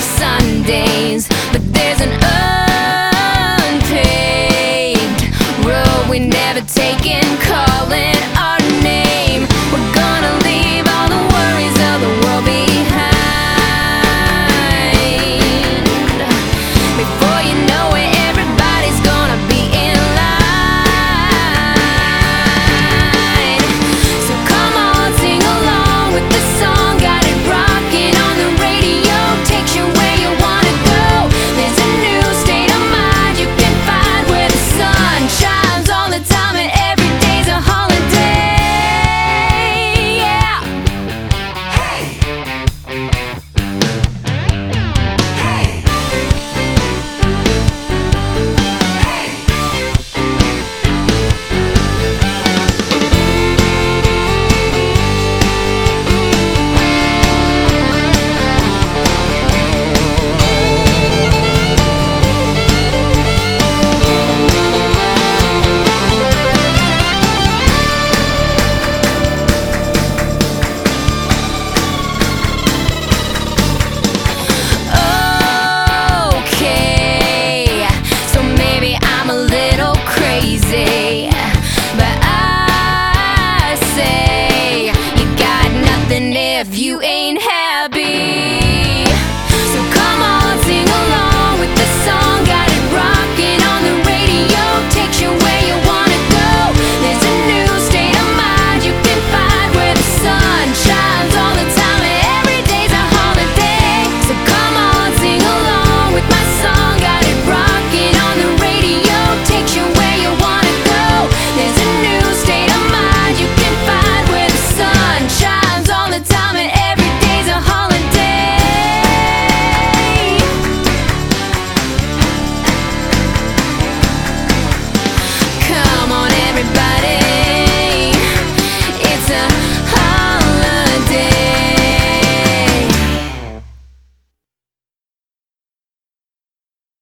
Sundays, but there's an unpaved road we never taken.